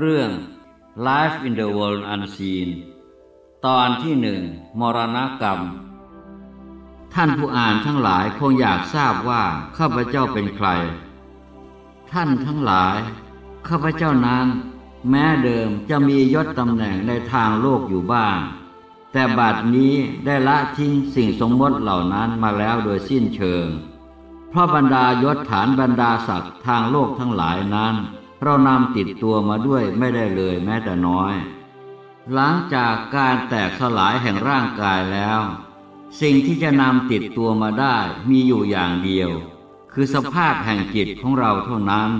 เรื่อง Life in the World Unseen ตอนที่หนึ่งมรณกรรม ท่านผู้อ่านทั้งหลายคงอยากทราบว่าข้าพเจ้าเป็นใคร ท่านทั้งหลาย ข้าพเจ้านั้น แม้เดิมจะมียศตำแหน่งในทางโลกอยู่บ้าง แต่บัดนี้ได้ละทิ้งสิ่งสมมติเหล่านั้นมาแล้วโดยสิ้นเชิง เพราะบรรดายศฐานบรรดาศักดิ์ทางโลกทั้งหลายนั้น เรานำติดตัวมาด้วยไม่ได้เลยแม้แต่น้อย หลังจากการแตกสลายแห่งร่างกายแล้ว สิ่งที่จะนำติดตัวมาได้มีอยู่อย่างเดียว คือสภาพแห่งจิตของเราเท่านั้น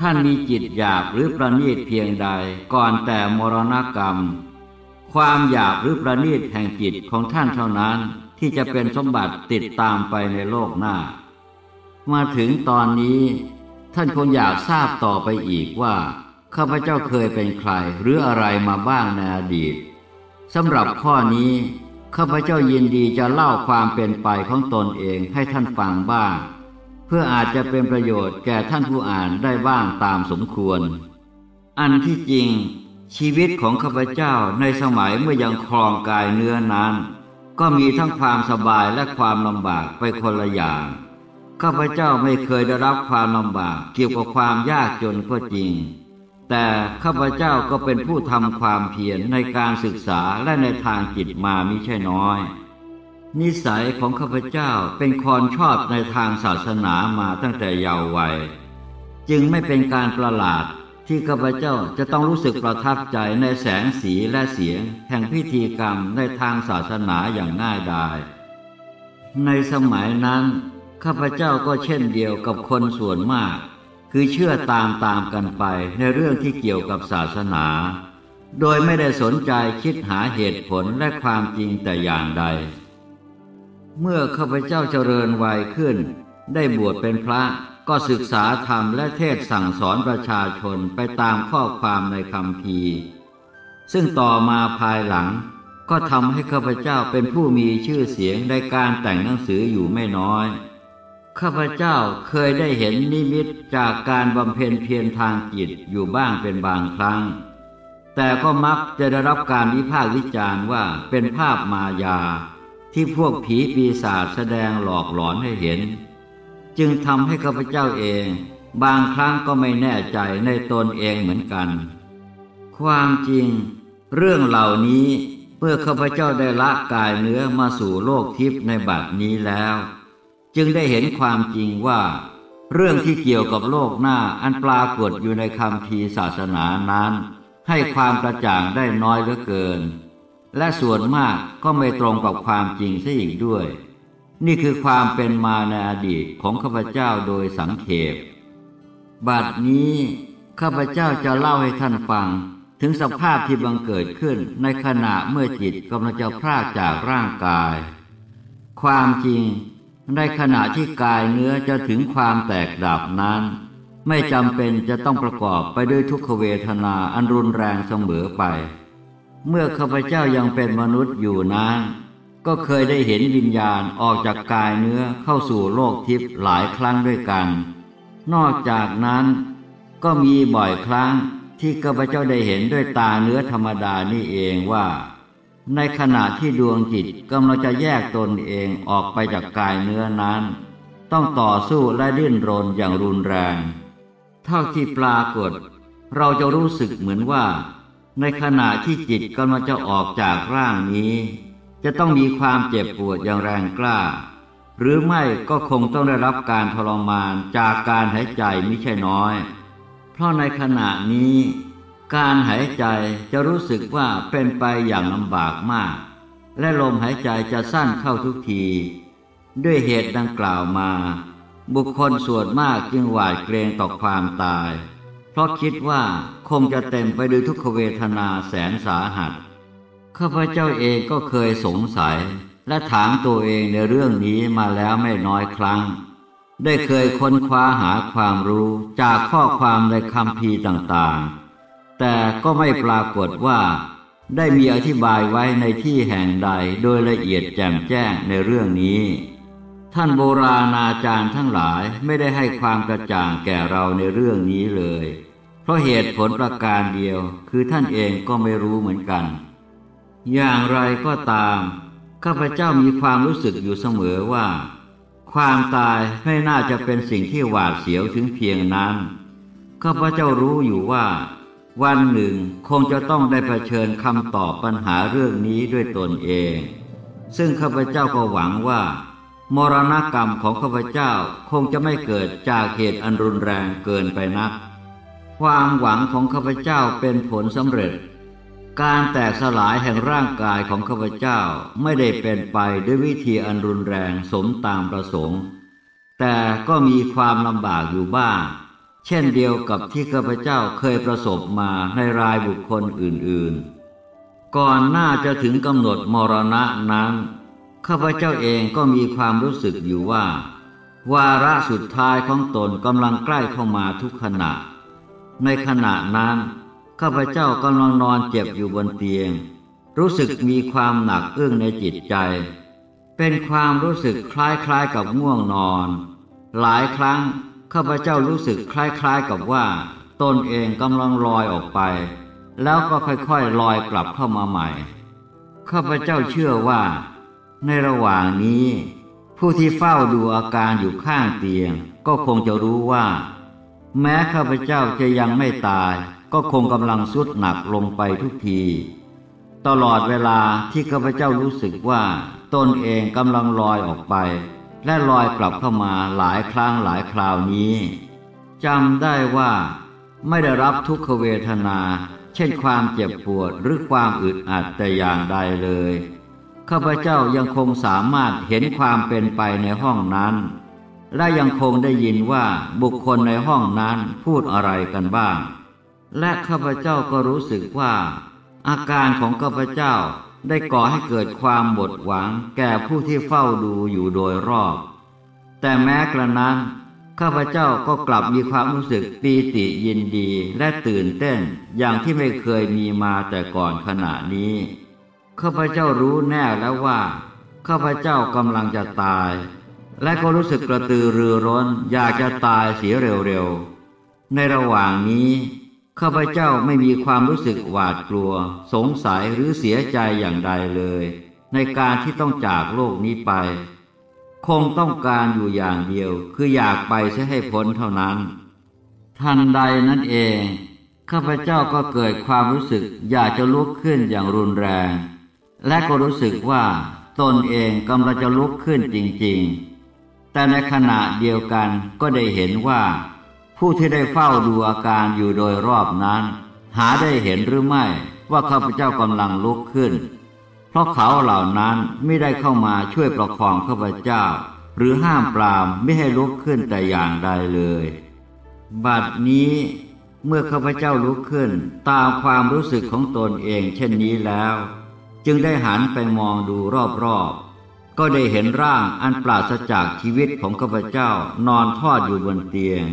ท่านมีจิตหยาบหรือประณีตเพียงใดก่อนแต่มรณกรรม ความหยาบหรือประณีตแห่งจิตของท่านเท่านั้นที่จะเป็นสมบัติติดตามไปในโลกหน้า มาถึงตอนนี้ ท่านคงอยากทราบต่อไปอีกว่า ข้าพเจ้าเคยเป็นใครหรืออะไรมาบ้างในอดีตสำหรับข้อนี้ ข้าพเจ้ายินดีจะเล่าความเป็นไปของตนเองให้ท่านฟังบ้าง เพื่ออาจจะเป็นประโยชน์แก่ท่านผู้อ่านได้บ้างตามสมควร อันที่จริง ชีวิตของข้าพเจ้าในสมัยเมื่อยังครองกายเนื้อนั้น ก็มีทั้งความสบายและความลำบากไปคนละอย่าง ข้าพเจ้าไม่เคยได้รับความลำบากเกี่ยวกับความยากจนก็จริง แต่ข้าพเจ้าก็เป็นผู้ทำความเพียรในการศึกษาและในทางจิตมามิใช่น้อย นิสัยของข้าพเจ้าเป็นคนชอบในทางศาสนามาตั้งแต่เยาว์วัย จึงไม่เป็นการประหลาดที่ข้าพเจ้าจะต้องรู้สึกประทับใจในแสงสีและเสียง แห่งพิธีกรรมในทางศาสนาอย่างง่ายดาย ในสมัยนั้น ข้าพเจ้าก็เช่นเดียวกับคนส่วนมาก คือเชื่อตามตามกันไปในเรื่องที่เกี่ยวกับศาสนา โดยไม่ได้สนใจคิดหาเหตุผลและความจริงแต่อย่างใด เมื่อข้าพเจ้าเจริญวัยขึ้น ได้บวชเป็นพระก็ศึกษาธรรมและเทศสั่งสอนประชาชนไปตามข้อความในคำพีซึ่งต่อมาภายหลังก็ทำให้ข้าพเจ้าเป็นผู้มีชื่อเสียงในการแต่งหนังสืออยู่ไม่น้อย ข้าพเจ้าเคยได้เห็นนิมิตจากการบำเพ็ญเพียรทางจิตอยู่บ้างเป็นบางครั้ง แต่ก็มักจะได้รับการวิพากษ์วิจารณ์ว่าเป็นภาพมายา ที่พวกผีปีศาจแสดงหลอกหลอนให้เห็น จึงทำให้ข้าพเจ้าเอง บางครั้งก็ไม่แน่ใจในตนเองเหมือนกัน ความจริง เรื่องเหล่านี้เมื่อข้าพเจ้าได้ละกายเนื้อมาสู่โลกทิพย์ในบัดนี้แล้ว จึงได้เห็นความจริงว่า เรื่องที่เกี่ยวกับโลกหน้าอันปรากฏอยู่ในคำพีศาสนานั้น ให้ความกระจ่างได้น้อยเหลือเกิน และส่วนมากก็ไม่ตรงกับความจริงซะอีกด้วย นี่คือความเป็นมาในอดีตของข้าพเจ้าโดยสังเขปบัดนี้ข้าพเจ้าจะเล่าให้ท่านฟังถึงสภาพที่บังเกิดขึ้นในขณะเมื่อจิตกำลังจะพรากจากร่างกาย ความจริง ในขณะที่กายเนื้อจะถึงความแตกดับนั้น ไม่จำเป็นจะต้องประกอบไปด้วยทุกขเวทนาอันรุนแรงเสมอไป เมื่อข้าพเจ้ายังเป็นมนุษย์อยู่นั้น ก็เคยได้เห็นวิญญาณออกจากกายเนื้อเข้าสู่โลกทิพย์หลายครั้งด้วยกัน นอกจากนั้นก็มีบ่อยครั้งที่ข้าพเจ้าได้เห็นด้วยตาเนื้อธรรมดานี่เองว่า ในขณะที่ดวงจิตกำลังจะแยกตนเองออกไปจากกายเนื้อนั้น ต้องต่อสู้และดิ้นรนอย่างรุนแรง เท่าที่ปรากฏ เราจะรู้สึกเหมือนว่า ในขณะที่จิตกำลังจะออกจากร่างนี้ จะต้องมีความเจ็บปวดอย่างแรงกล้า หรือไม่ก็คงต้องได้รับการทรมานจากการหายใจไม่ใช่น้อย เพราะในขณะนี้ การหายใจจะรู้สึกว่าเป็นไปอย่างลำบากมาก และลมหายใจจะสั้นเข้าทุกที ด้วยเหตุดังกล่าวมา บุคคลส่วนมากจึงหวาดเกรงต่อความตาย เพราะคิดว่าคงจะเต็มไปด้วยทุกขเวทนาแสนสาหัสข้าพเจ้าเองก็เคยสงสัย และถามตัวเองในเรื่องนี้มาแล้วไม่น้อยครั้ง ได้เคยค้นคว้าหาความรู้จากข้อความในคำพีต่างๆ แต่ก็ไม่ปรากฏว่า ได้มีอธิบายไว้ในที่แห่งใดโดยละเอียดแจ่มแจ้งในเรื่องนี้ ท่านโบราณอาจารย์ทั้งหลายไม่ได้ให้ความกระจ่างแก่เราในเรื่องนี้เลย เพราะเหตุผลประการเดียวคือท่านเองก็ไม่รู้เหมือนกัน อย่างไรก็ตามข้าพเจ้ามีความรู้สึกอยู่เสมอว่า ความตายไม่น่าจะเป็นสิ่งที่หวาดเสียวถึงเพียงนั้นข้าพเจ้ารู้อยู่ว่า วันหนึ่งคงจะต้องได้เผชิญคำตอบปัญหาเรื่องนี้ด้วยตนเอง ซึ่งข้าพเจ้าก็หวังว่า มรณกรรมของข้าพเจ้าคงจะไม่เกิดจากเหตุอันรุนแรงเกินไปนัก ความหวังของข้าพเจ้าเป็นผลสำเร็จ การแตกสลายแห่งร่างกายของข้าพเจ้าไม่ได้เป็นไปด้วยวิธีอันรุนแรงสมตามประสงค์ แต่ก็มีความลำบากอยู่บ้าง เช่นเดียวกับที่ข้าพเจ้าเคยประสบมาในรายบุคคลอื่นๆ ก่อนหน้าจะถึงกำหนดมรณะนั้นข้าพเจ้าเองก็มีความรู้สึกอยู่ว่า วาระสุดท้ายของตนกำลังใกล้เข้ามาทุกขณะ ในขณะนั้นข้าพเจ้ากำลังนอนเจ็บอยู่บนเตียง รู้สึกมีความหนักอึ้งในจิตใจ เป็นความรู้สึกคล้ายๆกับง่วงนอน หลายครั้ง ข้าพเจ้ารู้สึกคล้ายๆกับว่าตนเองกำลังลอยออกไป แล้วก็ค่อยๆลอยกลับเข้ามาใหม่ ข้าพเจ้าเชื่อว่า ในระหว่างนี้ ผู้ที่เฝ้าดูอาการอยู่ข้างเตียง ก็คงจะรู้ว่า แม้ข้าพเจ้าจะยังไม่ตาย ก็คงกำลังสุดหนักลงไปทุกที ตลอดเวลาที่ข้าพเจ้ารู้สึกว่าตนเองกำลังลอยออกไป และลอยกลับเข้ามาหลายครั้งหลายคราวนี้จำได้ว่าไม่ได้รับทุกขเวทนา เช่นความเจ็บปวดหรือความอึดอัดแต่อย่างใดเลยข้าพเจ้ายังคงสามารถเห็นความเป็นไปในห้องนั้น และยังคงได้ยินว่าบุคคลในห้องนั้นพูดอะไรกันบ้าง และข้าพเจ้าก็รู้สึกว่า อาการของข้าพเจ้า ได้ก่อให้เกิดความหมดหวังแก่ผู้ที่เฝ้าดูอยู่โดยรอบ แต่แม้กระนั้น ข้าพเจ้าก็กลับมีความรู้สึกปีติยินดีและตื่นเต้นอย่างที่ไม่เคยมีมาแต่ก่อนขณะนี้ ข้าพเจ้ารู้แน่แล้วว่า ข้าพเจ้ากำลังจะตาย และก็รู้สึกกระตือรือร้นอยากจะตายเสียเร็วๆ ในระหว่างนี้ ข้าพเจ้าไม่มีความรู้สึกหวาดกลัว สงสัยหรือเสียใจอย่างใดเลย ในการที่ต้องจากโลกนี้ไป คงต้องการอยู่อย่างเดียว คืออยากไปใช้ให้พ้นเท่านั้น ทันใดนั่นเอง ข้าพเจ้าก็เกิดความรู้สึกอยากจะลุกขึ้นอย่างรุนแรง และก็รู้สึกว่าตนเองกำลังจะลุกขึ้นจริง ๆ แต่ในขณะเดียวกันก็ได้เห็นว่า ผู้ที่ได้เฝ้าดูอาการอยู่โดยรอบนั้น หาได้เห็นหรือไม่ว่าข้าพเจ้ากำลังลุกขึ้น เพราะเขาเหล่านั้นไม่ได้เข้ามาช่วยประคองข้าพเจ้า หรือห้ามปรามไม่ให้ลุกขึ้นแต่อย่างใดเลย บัดนี้เมื่อข้าพเจ้าลุกขึ้นตามความรู้สึกของตนเองเช่นนี้แล้ว จึงได้หันไปมองดูรอบๆ ก็ได้เห็นร่างอันปราศจากชีวิตของข้าพเจ้านอนทอดอยู่บนเตียง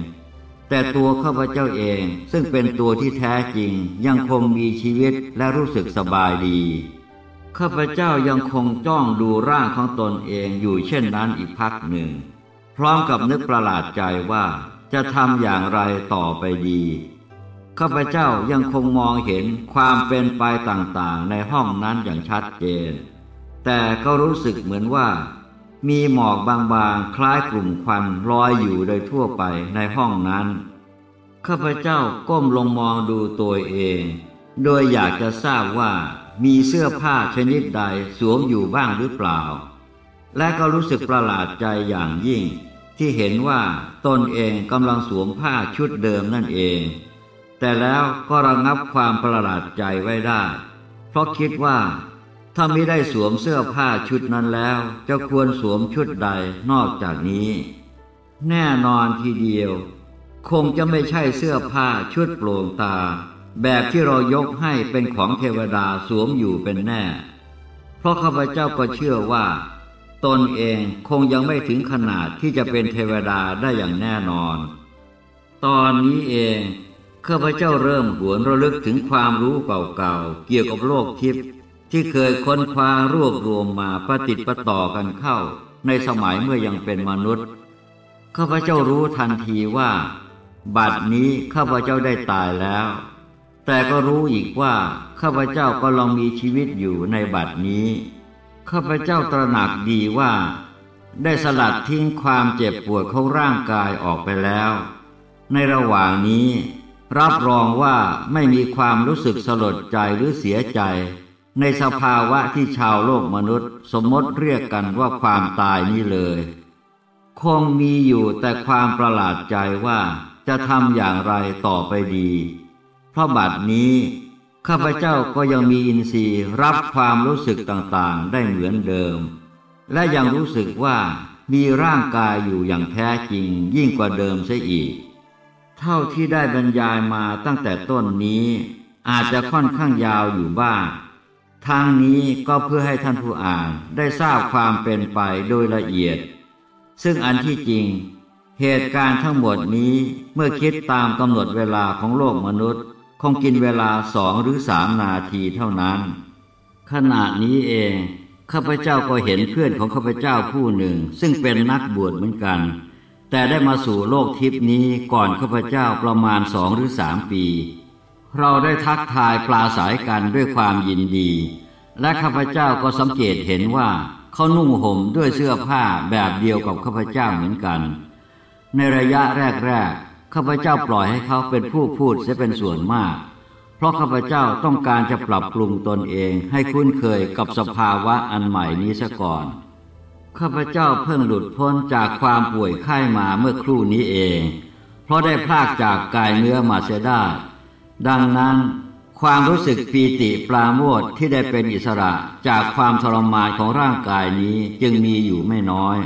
แต่ตัวข้าพเจ้าเองซึ่งเป็นตัวที่แท้จริงยังคงมีชีวิตและรู้สึกสบายดี ข้าพเจ้ายังคงจ้องดูร่างของตนเองอยู่เช่นนั้นอีกพักหนึ่ง พร้อมกับนึกประหลาดใจว่าจะทำอย่างไรต่อไปดี ข้าพเจ้ายังคงมองเห็นความเป็นไปต่างๆ ในห้องนั้นอย่างชัดเจน แต่ก็รู้สึกเหมือนว่า มีหมอกบางๆ คล้ายกลุ่มควันลอยอยู่โดยทั่วไปในห้องนั้น ข้าพเจ้าก้มลงมองดูตัวเอง โดยอยากจะทราบว่ามีเสื้อผ้าชนิดใดสวมอยู่บ้างหรือเปล่า และก็รู้สึกประหลาดใจอย่างยิ่ง ที่เห็นว่าตนเองกำลังสวมผ้าชุดเดิมนั่นเอง แต่แล้วก็ระงับความประหลาดใจไว้ได้ เพราะคิดว่า ถ้าไม่ได้สวมเสื้อผ้าชุดนั้นแล้ว จะควรสวมชุดใดนอกจากนี้ แน่นอนทีเดียว คงจะไม่ใช่เสื้อผ้าชุดโปร่งตา แบบที่เรายกให้เป็นของเทวดาสวมอยู่เป็นแน่ เพราะข้าพเจ้าก็เชื่อว่า ตนเองคงยังไม่ถึงขนาดที่จะเป็นเทวดาได้อย่างแน่นอน ตอนนี้เองข้าพเจ้าเริ่มหวนระลึกถึงความรู้เก่าๆเกี่ยวกับโลกทิพย์ ที่เคยค้นคว้ารวบรวมมาประติดประต่อกันเข้าในสมัยเมื่อยังเป็นมนุษย์ข้าพเจ้ารู้ทันทีว่า บัดนี้ข้าพเจ้าได้ตายแล้ว แต่ก็รู้อีกว่าข้าพเจ้าก็ลองมีชีวิตอยู่ในบัดนี้ข้าพเจ้าตระหนักดีว่า ได้สลัดทิ้งความเจ็บปวดของร่างกายออกไปแล้ว ในระหว่างนี้ รับรองว่าไม่มีความรู้สึกสลดใจหรือเสียใจ ในสภาวะที่ชาวโลกมนุษย์ สมมติเรียกกันว่าความตายนี้เลย คงมีอยู่แต่ความประหลาดใจว่าจะทำอย่างไรต่อไปดี เพราะบัดนี้ข้าพเจ้าก็ยังมีอินทรีย์รับความรู้สึกต่างๆ ได้เหมือนเดิม และยังรู้สึกว่ามีร่างกายอยู่อย่างแท้จริงยิ่งกว่าเดิมซะอีก เท่าที่ได้บรรยายมาตั้งแต่ต้นนี้ อาจจะค่อนข้างยาวอยู่บ้าง ทางนี้ก็เพื่อให้ท่านผู้อ่านได้ทราบความเป็นไปโดยละเอียด ซึ่งอันที่จริง เหตุการณ์ทั้งหมดนี้เมื่อคิดตามกำหนดเวลาของโลกมนุษย์ คงกินเวลาสองหรือสามนาทีเท่านั้น ขณะนี้เองข้าพเจ้าก็เห็นเพื่อนของข้าพเจ้าผู้หนึ่ง ซึ่งเป็นนักบวชเหมือนกัน แต่ได้มาสู่โลกทิพนี้ก่อนข้าพเจ้าประมาณสองหรือสามปี เราได้ทักทายปลาสายกันด้วยความยินดี และข้าพเจ้าก็สังเกตเห็นว่าเขานุ่งห่มด้วยเสื้อผ้าแบบเดียวกับข้าพเจ้าเหมือนกัน ในระยะแรกๆข้าพเจ้าปล่อยให้เขาเป็นผู้พูดเสียเป็นส่วนมาก เพราะข้าพเจ้าต้องการจะปรับปรุงตนเองให้คุ้นเคยกับสภาวะอันใหม่นี้ซะก่อนข้าพเจ้าเพิ่งหลุดพ้นจากความป่วยไข้มาเมื่อครู่นี้เอง เพราะได้พลากจากกายเนื้อมาเสียได้ ดังนั้น ความรู้สึกปีติปราโมทที่ได้เป็นอิสระจากความทรมานของร่างกายนี้จึงมีอยู่ไม่น้อย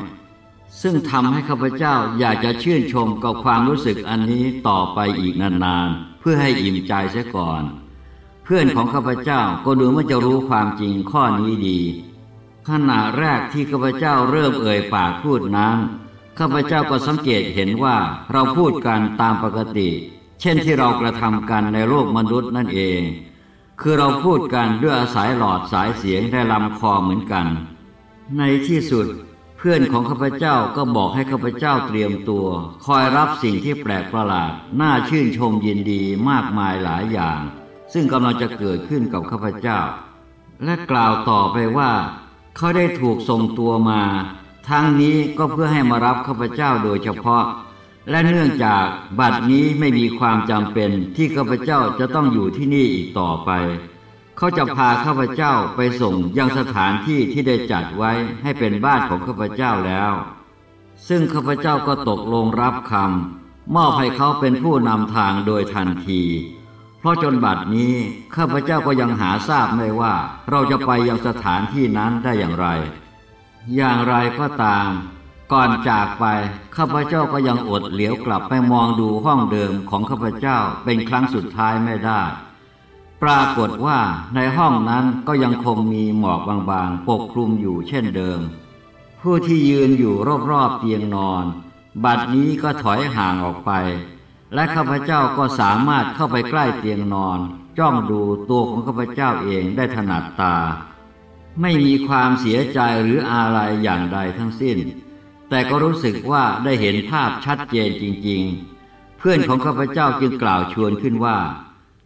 ซึ่งทำให้ข้าพเจ้าอยากจะชื่นชมกับความรู้สึกอันนี้ต่อไปอีกนานๆ เพื่อให้อิ่มใจเสียก่อน เพื่อนของข้าพเจ้าก็ดูว่าจะรู้ความจริงข้อนี้ดีขณะแรกที่ข้าพเจ้าเริ่มเอ่ยปากพูดนั้นข้าพเจ้าก็สังเกตเห็นว่าเราพูดกันตามปกติ เช่นที่เรากระทำกันในโลกมนุษย์นั่นเอง คือเราพูดกันด้วยอาศัยหลอดสายเสียงในลำคอเหมือนกัน ในที่สุดเพื่อนของข้าพเจ้าก็บอกให้ข้าพเจ้าเตรียมตัว คอยรับสิ่งที่แปลกประหลาด น่าชื่นชมยินดีมากมายหลายอย่าง ซึ่งกำลังจะเกิดขึ้นกับข้าพเจ้า และกล่าวต่อไปว่า เขาได้ถูกส่งตัวมา ทั้งนี้ก็เพื่อให้มารับข้าพเจ้าโดยเฉพาะ และเนื่องจากบัดนี้ไม่มีความจำเป็นที่ข้าพเจ้าจะต้องอยู่ที่นี่อีกต่อไป เขาจะพาข้าพเจ้าไปส่งยังสถานที่ที่ได้จัดไว้ให้เป็นบ้านของข้าพเจ้าแล้ว ซึ่งข้าพเจ้าก็ตกลงรับคำมอบให้เขาเป็นผู้นำทางโดยทันที เพราะจนบัดนี้ข้าพเจ้าก็ยังหาทราบไม่ว่า เราจะไปยังสถานที่นั้นได้อย่างไร อย่างไรก็ตาม ก่อนจากไปข้าพเจ้าก็ยังอดเหลียวกลับไปมองดูห้องเดิมของข้าพเจ้าเป็นครั้งสุดท้ายไม่ได้ ปรากฏว่าในห้องนั้นก็ยังคงมีหมอกบางๆ ปกคลุมอยู่เช่นเดิม ผู้ที่ยืนอยู่รอบๆเตียงนอน บัดนี้ก็ถอยห่างออกไป และข้าพเจ้าก็สามารถเข้าไปใกล้เตียงนอน จ้องดูตัวของข้าพเจ้าเองได้ถนัดตา ไม่มีความเสียใจหรืออะไรอย่างใดทั้งสิ้น แต่ก็รู้สึกว่าได้เห็นภาพชัดเจนจริง ๆ เพื่อนของข้าพเจ้าจึงกล่าวชวนขึ้นว่า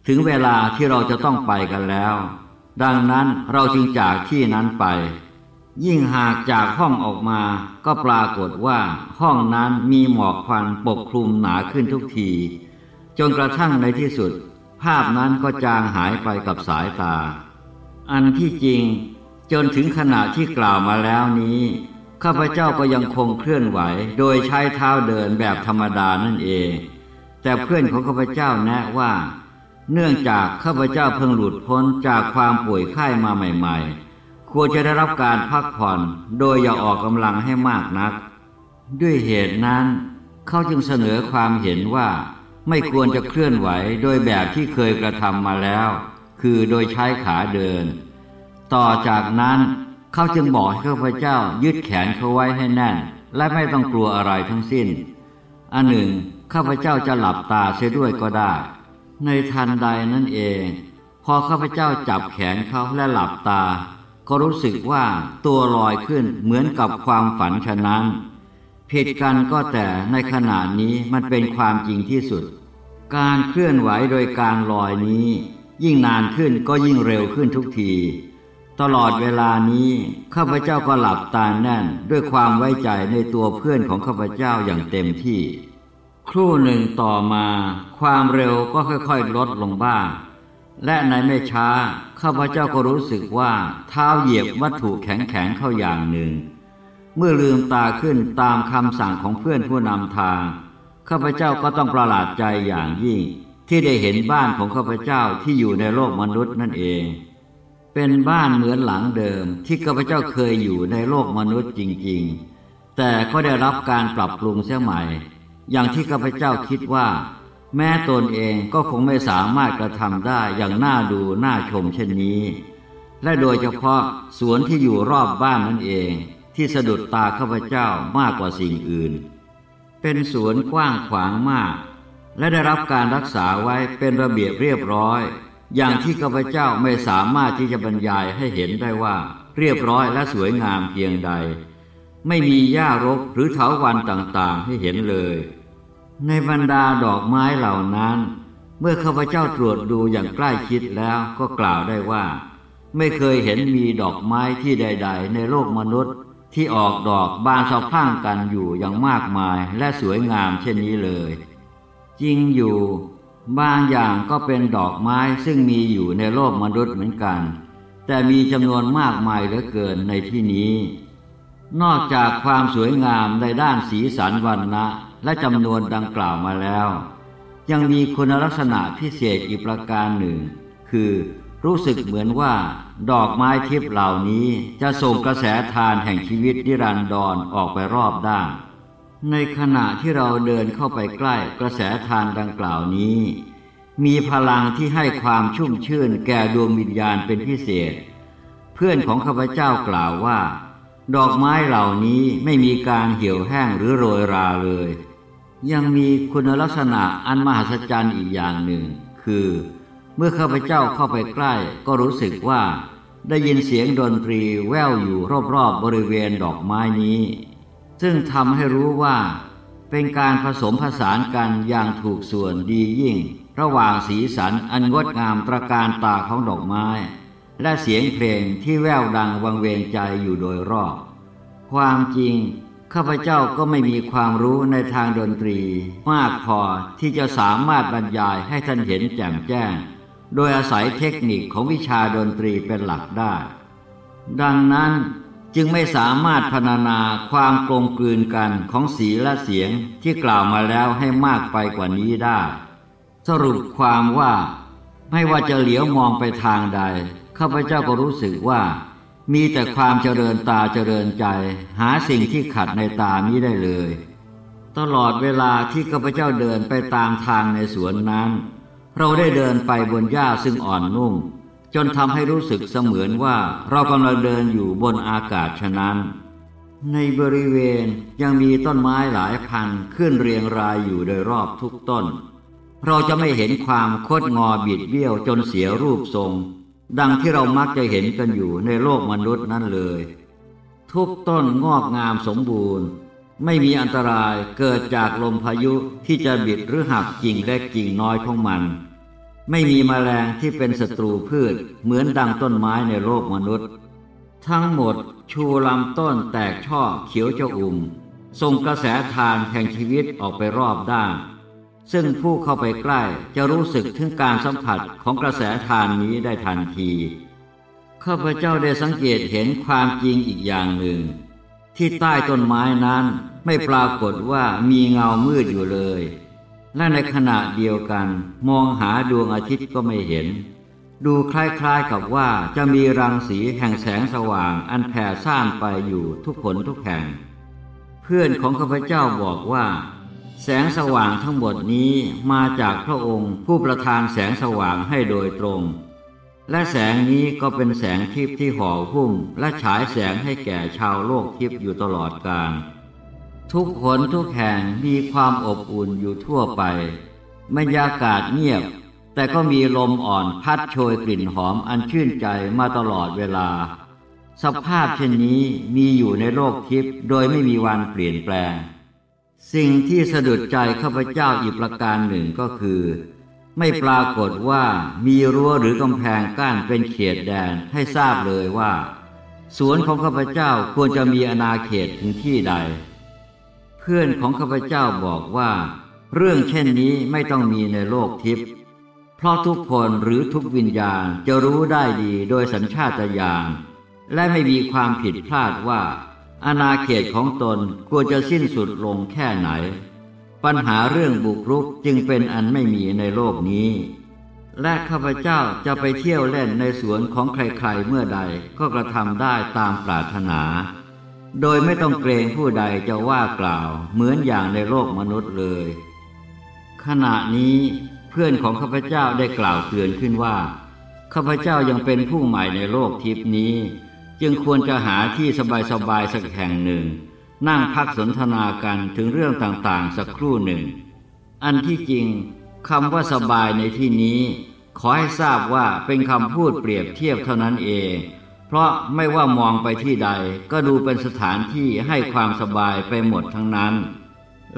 ถึงเวลาที่เราจะต้องไปกันแล้ว ดังนั้นเราจึงจากที่นั้นไป ยิ่งหากจากห้องออกมา ก็ปรากฏว่าห้องนั้นมีหมอกควันปกคลุมหนาขึ้นทุกที จนกระทั่งในที่สุด ภาพนั้นก็จางหายไปกับสายตา อันที่จริงจนถึงขณะที่กล่าวมาแล้วนี้ ข้าพเจ้าก็ยังคงเคลื่อนไหว โดยใช้เท้าเดินแบบธรรมดานั่นเอง แต่เพื่อนของข้าพเจ้าแนะว่า เนื่องจากข้าพเจ้าเพิ่งหลุดพ้นจากความป่วยไข้มาใหม่ ๆ ควรจะได้รับการพักผ่อน โดยอย่าออกกำลังให้มากนัก ด้วยเหตุนั้น เขาจึงเสนอความเห็นว่า ไม่ควรจะเคลื่อนไหวโดยแบบที่เคยกระทำมาแล้ว คือโดยใช้ขาเดิน ต่อจากนั้น เขาจึงบอกให้ข้าพเจ้ายึดแขนเขาไว้ให้แน่น และไม่ต้องกลัวอะไรทั้งสิ้น อันหนึ่งข้าพเจ้าจะหลับตาเสียด้วยก็ได้ ในทันใดนั่นเอง พอข้าพเจ้าจับแขนเขาและหลับตา ก็รู้สึกว่าตัวลอยขึ้นเหมือนกับความฝันฉะนั้นผิดกันก็แต่ในขณะนี้มันเป็นความจริงที่สุด การเคลื่อนไหวโดยการลอยนี้ ยิ่งนานขึ้นก็ยิ่งเร็วขึ้นทุกที ตลอดเวลานี้ข้าพเจ้าก็หลับตาแน่นด้วยความไว้ใจในตัวเพื่อนของข้าพเจ้าอย่างเต็มที่ ครู่หนึ่งต่อมา ความเร็วก็ค่อยๆลดลงบ้าง และในไม่ช้าข้าพเจ้าก็รู้สึกว่าเท้าเหยียบวัตถุแข็งๆเข้าอย่างหนึ่ง เมื่อลืมตาขึ้นตามคำสั่งของเพื่อนผู้นำทางข้าพเจ้าก็ต้องประหลาดใจอย่างยิ่ง ที่ได้เห็นบ้านของข้าพเจ้าที่อยู่ในโลกมนุษย์นั่นเอง เป็นบ้านเหมือนหลังเดิมที่ข้าพเจ้าเคยอยู่ในโลกมนุษย์จริง ๆ แต่ก็ได้รับการปรับปรุงเสียใหม่ อย่างที่ข้าพเจ้าคิดว่า แม้ตนเองก็คงไม่สามารถกระทำได้อย่างน่าดูน่าชมเช่นนี้ และโดยเฉพาะสวนที่อยู่รอบบ้านนั่นเองที่สะดุดตาข้าพเจ้ามากกว่าสิ่งอื่น เป็นสวนกว้างขวางมาก และได้รับการรักษาไว้เป็นระเบียบเรียบร้อย อย่างที่ข้าพเจ้าไม่สามารถที่จะบรรยายให้เห็นได้ว่า เรียบร้อยและสวยงามเพียงใด ไม่มีหญ้ารกหรือเถาวันต่างๆ ให้เห็นเลย ในบรรดาดอกไม้เหล่านั้น เมื่อข้าพเจ้าตรวจดูอย่างใกล้ชิดแล้วก็กล่าวได้ว่า ไม่เคยเห็นมีดอกไม้ที่ใด ๆ ในโลกมนุษย์ ที่ออกดอกบานสะพรั่งกันอยู่อย่างมากมายและสวยงามเช่นนี้เลย จริงอยู่ บางอย่างก็เป็นดอกไม้ซึ่งมีอยู่ในโลกมนุษย์เหมือนกัน แต่มีจำนวนมากมายเหลือเกินในที่นี้ นอกจากความสวยงามในด้านสีสันวันนะและจำนวนดังกล่าวมาแล้ว ยังมีคุณลักษณะพิเศษอีกประการหนึ่ง คือรู้สึกเหมือนว่า ดอกไม้ทิพย์เหล่านี้จะส่งกระแสทานแห่งชีวิตนิรันดรออกไปรอบด้าน ในขณะที่เราเดินเข้าไปใกล้กระแสทานดังกล่าวนี้ มีพลังที่ให้ความชุ่มชื่นแก่ดวงวิญญาณเป็นพิเศษ เพื่อนของข้าพเจ้ากล่าวว่า ดอกไม้เหล่านี้ไม่มีการเหี่ยวแห้งหรือโรยราเลย ยังมีคุณลักษณะอันมหัศจรรย์อีกอย่างหนึ่ง คือ เมื่อข้าพเจ้าเข้าไปใกล้ก็รู้สึกว่า ได้ยินเสียงดนตรีแว่วอยู่รอบๆบบริเวณดอกไม้นี้ ซึ่งทำให้รู้ว่าเป็นการผสมผสานกันอย่างถูกส่วนดียิ่ง ระหว่างสีสันอันงดงามตระการตาของดอกไม้ และเสียงเพลงที่แว่วดังวังเวงใจอยู่โดยรอบ ความจริงข้าพเจ้าก็ไม่มีความรู้ในทางดนตรี มากพอที่จะสามารถบรรยายให้ท่านเห็นแจ่มแจ้ง โดยอาศัยเทคนิคของวิชาดนตรีเป็นหลักได้ ดังนั้น จึงไม่สามารถพรรณนาความกลมกลืนกันของสีและเสียงที่กล่าวมาแล้วให้มากไปกว่านี้ได้ สรุปความว่า ไม่ว่าจะเหลียวมองไปทางใดข้าพเจ้าก็รู้สึกว่า มีแต่ความเจริญตาเจริญใจ หาสิ่งที่ขัดในตานี้ได้เลย ตลอดเวลาที่ข้าพเจ้าเดินไปตามทางในสวนนั้น เราได้เดินไปบนหญ้าซึ่งอ่อนนุ่ม จนทำให้รู้สึกเสมือนว่าเรากำลังเดินอยู่บนอากาศฉะนั้น ในบริเวณยังมีต้นไม้หลายพันขึ้นเรียงรายอยู่โดยรอบทุกต้น เราจะไม่เห็นความโคดงอบิดเบี้ยวจนเสียรูปทรง ดังที่เรามักจะเห็นกันอยู่ในโลกมนุษย์นั่นเลย ทุกต้นงอกงามสมบูรณ์ ไม่มีอันตรายเกิดจากลมพายุที่จะบิดหรือหักกิ่งเล็กกิ่งน้อยของมัน ไม่มีมแมลงที่เป็นศัตรูพืชเหมือนดังต้นไม้ในโลกมนุษย์ ทั้งหมดชูลำต้นแตกช่อเขียวจะอุ่มส่งกระแสทานแห่งชีวิตออกไปรอบด้าน ซึ่งผู้เข้าไปใกล้จะรู้สึกถึงการสัมผัสของกระแสทานนี้ได้ทันที ข้าพเจ้าได้สังเกตเห็นความจริงอีกอย่างหนึ่ง ที่ใต้ต้นไม้นั้นไม่ปรากฏว่ามีเงามืดอยู่เลย และในขณะเดียวกันมองหาดวงอาทิตย์ก็ไม่เห็น ดูคล้ายๆกับว่าจะมีรังสีแห่งแสงสว่างอันแผ่ซ่านไปอยู่ทุกผลทุกแห่ง เพื่อนของข้าพเจ้าบอกว่า แสงสว่างทั้งหมดนี้มาจากพระองค์ผู้ประทานแสงสว่างให้โดยตรง และแสงนี้ก็เป็นแสงทิพย์ที่ห่อหุ้มและฉายแสงให้แก่ชาวโลกทิพย์อยู่ตลอดกาล ทุกคนทุกแห่งมีความอบอุ่นอยู่ทั่วไปบรรยากาศเงียบ แต่ก็มีลมอ่อนพัดโชยกลิ่นหอมอันชื่นใจมาตลอดเวลา สภาพเช่นนี้มีอยู่ในโลกทิพย์โดยไม่มีวันเปลี่ยนแปลง สิ่งที่สะดุดใจข้าพเจ้าอีกประการหนึ่งก็คือ ไม่ปรากฏว่ามีรั้วหรือกำแพงกั้นเป็นเขตแดนให้ทราบเลยว่า สวนของข้าพเจ้าควรจะมีอาณาเขตถึงที่ใด พื่อนของข้าพเจ้าบอกว่า เรื่องเช่นนี้ไม่ต้องมีในโลกทิพย์เพราะทุกคนหรือทุกวิญญาณจะรู้ได้ดีโดยสัญชาตญาณและไม่มีความผิดพลาดว่าอาณาเขตของตนควรจะสิ้นสุดลงแค่ไหน ปัญหาเรื่องบุกรุกจึงเป็นอันไม่มีในโลกนี้ และข้าพเจ้าจะไปเที่ยวเล่นในสวนของใครๆเมื่อใดก็กระทำได้ตามปรารถนา โดยไม่ต้องเกรงผู้ใดจะว่ากล่าวเหมือนอย่างในโลกมนุษย์เลย ขณะนี้เพื่อนของข้าพเจ้าได้กล่าวเตือนขึ้นว่า ข้าพเจ้ายังเป็นผู้ใหม่ในโลกทิพนี้ จึงควรจะหาที่สบายๆสักแห่งหนึ่ง นั่งพักสนทนากันถึงเรื่องต่างๆ สักครู่หนึ่ง อันที่จริงคำว่าสบายในที่นี้ ขอให้ทราบว่าเป็นคำพูดเปรียบเทียบเท่านั้นเอง เพราะไม่ว่ามองไปที่ใดก็ดูเป็นสถานที่ให้ความสบายไปหมดทั้งนั้น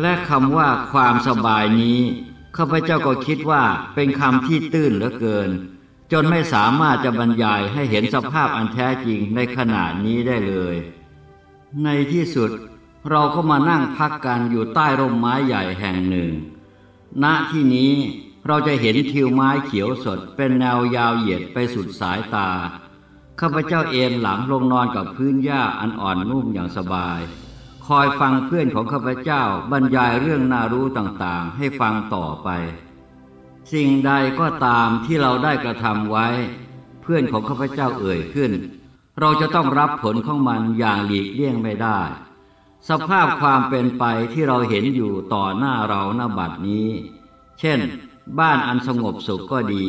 และคำว่าความสบายนี้ข้าพเจ้าก็คิดว่าเป็นคำที่ตื้นเหลือเกิน จนไม่สามารถจะบรรยายให้เห็นสภาพอันแท้จริงในขณะนี้ได้เลย ในที่สุดเราก็มานั่งพักกันอยู่ใต้ร่มไม้ใหญ่แห่งหนึ่ง ณ ที่นี้เราจะเห็นทิวไม้เขียวสดเป็นแนวยาวเหยียดไปสุดสายตา ข้าพเจ้าเอนหลังลงนอนกับพื้นหญ้าอันอ่อนนุ่มอย่างสบาย คอยฟังเพื่อนของข้าพเจ้าบรรยายเรื่องน่ารู้ต่างๆ ให้ฟังต่อไป สิ่งใดก็ตามที่เราได้กระทำไว้ เพื่อนของข้าพเจ้าเอ่ยขึ้น เราจะต้องรับผลของมันอย่างหลีกเลี่ยงไม่ได้ สภาพความเป็นไปที่เราเห็นอยู่ต่อหน้าเราหน้าบัดนี้ เช่น บ้านอันสงบสุขก็ดี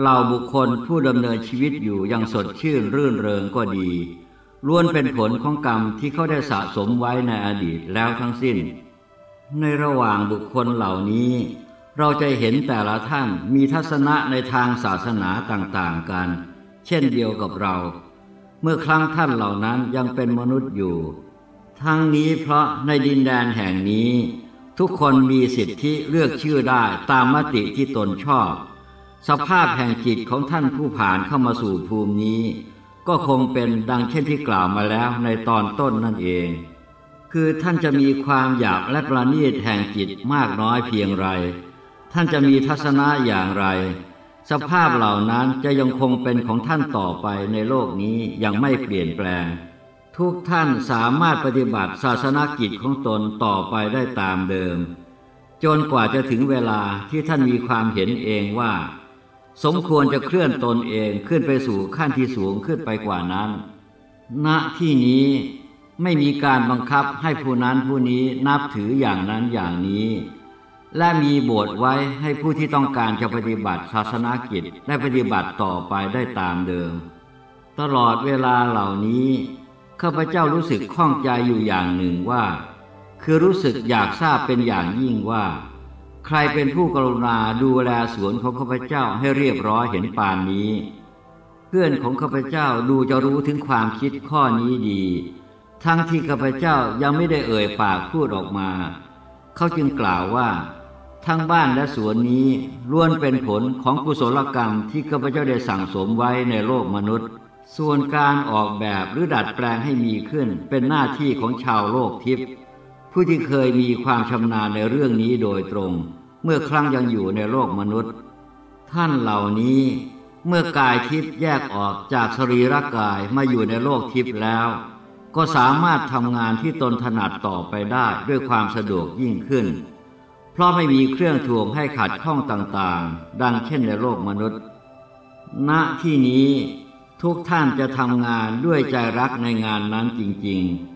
เราบุคคลผู้ดำเนินชีวิตอยู่ยังสดชื่นรื่นเริงก็ดีล้วนเป็นผลของกรรมที่เขาได้สะสมไว้ในอดีตแล้วทั้งสิ้น ในระหว่างบุคคลเหล่านี้ เราจะเห็นแต่ละท่านมีทัศนะในทางศาสนาต่างๆกัน เช่นเดียวกับเรา เมื่อครั้งท่านเหล่านั้นยังเป็นมนุษย์อยู่ ทั้งนี้เพราะในดินแดนแห่งนี้ ทุกคนมีสิทธิเลือกชื่อได้ตามมติที่ตนชอบ สภาพแห่งจิตของท่านผู้ผ่านเข้ามาสู่ภูมินี้ ก็คงเป็นดังเช่นที่กล่าวมาแล้วในตอนต้นนั่นเอง คือท่านจะมีความอยากและประณีตแห่งจิตมากน้อยเพียงไร ท่านจะมีทัศนะอย่างไร สภาพเหล่านั้นจะยังคงเป็นของท่านต่อไปในโลกนี้ยังไม่เปลี่ยนแปลง ทุกท่านสามารถปฏิบัติศาสนกิจของตนต่อไปได้ตามเดิม จนกว่าจะถึงเวลาที่ท่านมีความเห็นเองว่า สมควรจะเคลื่อนตนเองขึ้นไปสู่ขั้นที่สูงขึ้นไปกว่านั้น ณที่นี้ไม่มีการบังคับให้ผู้นั้นผู้นี้นับถืออย่างนั้นอย่างนี้ และมีบทไว้ให้ผู้ที่ต้องการจะปฏิบัติศาสนากิจได้ปฏิบัติต่อไปได้ตามเดิม ตลอดเวลาเหล่านี้ข้าพเจ้ารู้สึกข้องใจอยู่อย่างหนึ่งว่า คือรู้สึกอยากทราบเป็นอย่างยิ่งว่า ใครเป็นผู้กรุณาดูแลสวนของข้าพเจ้าให้เรียบร้อยเห็นปานนี้ เพื่อนของข้าพเจ้าดูจะรู้ถึงความคิดข้อนี้ดี ทั้งที่ข้าพเจ้ายังไม่ได้เอ่ยปากพูดออกมา เขาจึงกล่าวว่า ทั้งบ้านและสวนนี้ล้วนเป็นผลของกุศลกรรมที่ข้าพเจ้าได้สั่งสมไว้ในโลกมนุษย์ ส่วนการออกแบบหรือดัดแปลงให้มีขึ้นเป็นหน้าที่ของชาวโลกทิพย์ ผู้ที่เคยมีความชำนาญในเรื่องนี้โดยตรง เมื่อครั้งยังอยู่ในโลกมนุษย์ ท่านเหล่านี้เมื่อกายทิพย์แยกออกจากสรีระกายมาอยู่ในโลกทิพย์แล้ว ก็สามารถทำงานที่ตนถนัดต่อไปได้ด้วยความสะดวกยิ่งขึ้น เพราะไม่มีเครื่องถ่วงให้ขัดข้องต่างๆ ดังเช่นในโลกมนุษย์ ณที่นี้ทุกท่านจะทำงานด้วยใจรักในงานนั้นจริง ๆ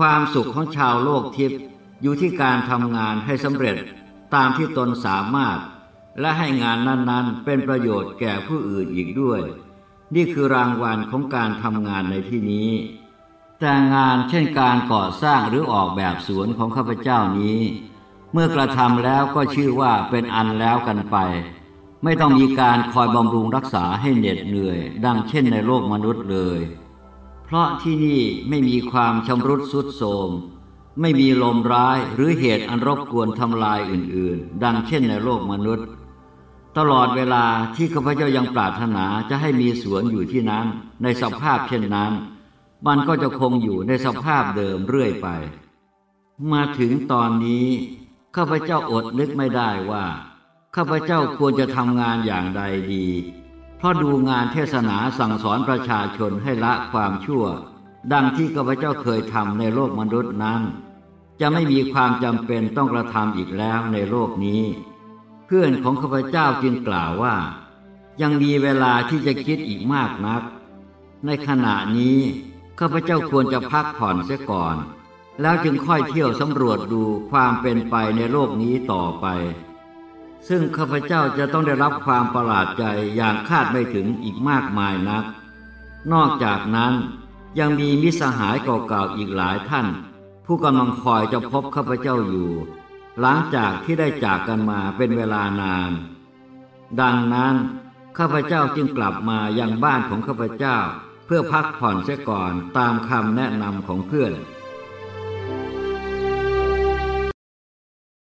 ความสุขของชาวโลกทิพย์อยู่ที่การทำงานให้สำเร็จตามที่ตนสามารถ และให้งานนั้นๆ เป็นประโยชน์แก่ผู้อื่นอีกด้วย นี่คือรางวัลของการทำงานในที่นี้ แต่งานเช่นการก่อสร้างหรือออกแบบสวนของข้าพเจ้านี้ เมื่อกระทำแล้วก็ชื่อว่าเป็นอันแล้วกันไป ไม่ต้องมีการคอยบำรุงรักษาให้เหน็ดเหนื่อย ดังเช่นในโลกมนุษย์เลย เพราะที่นี่ไม่มีความชำรุดสุดโทรมไม่มีลมร้ายหรือเหตุอันรบกวนทำลายอื่นๆ ดังเช่นในโลกมนุษย์ ตลอดเวลาที่ข้าพเจ้ายังปรารถนาจะให้มีสวนอยู่ที่นั้น ในสภาพเช่นนั้น มันก็จะคงอยู่ในสภาพเดิมเรื่อยไป มาถึงตอนนี้ข้าพเจ้าอดนึกไม่ได้ว่าข้าพเจ้าควรจะทำงานอย่างใดดี เพราะดูงานเทศนาสั่งสอนประชาชนให้ละความชั่ว ดังที่ข้าพเจ้าเคยทำในโลกมนุษย์นั้น จะไม่มีความจำเป็นต้องกระทำอีกแล้วในโลกนี้ เพื่อนของข้าพเจ้าจึงกล่าวว่า ยังมีเวลาที่จะคิดอีกมากนัก ในขณะนี้ข้าพเจ้าควรจะพักผ่อนเสียก่อน แล้วจึงค่อยเที่ยวสำรวจดูความเป็นไปในโลกนี้ต่อไป ซึ่งข้าพเจ้าจะต้องได้รับความประหลาดใจอย่างคาดไม่ถึงอีกมากมายนัก นอกจากนั้นยังมีมิสหายเก่าๆอีกหลายท่าน ผู้กำลังคอยจะพบข้าพเจ้าอยู่ หลังจากที่ได้จากกันมาเป็นเวลานาน ดังนั้นข้าพเจ้าจึงกลับมายังบ้านของข้าพเจ้า เพื่อพักผ่อนเสียก่อนตามคำแนะนำของเพื่อน